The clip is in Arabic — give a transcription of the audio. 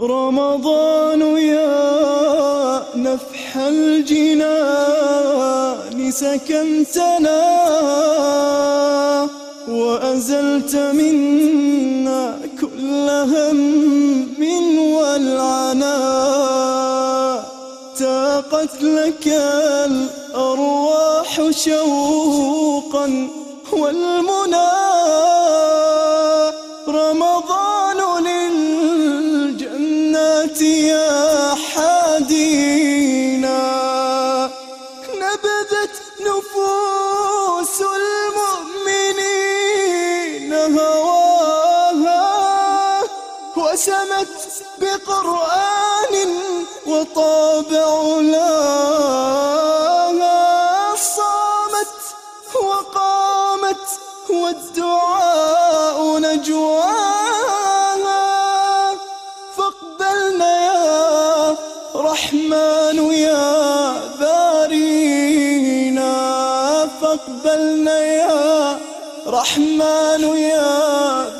رمضان يا نفح الجنان سكنتنا وأزلت منا كل هم والعنا. تاقت لك الأرواح شوقا والمنى نبذت نفوس المؤمنين هواها وسمت بقرآن وطابع لها صامت وقامت والدعاء نجواها فاقبلنا يا رحمن يا فاقبلنا يا رحمن يا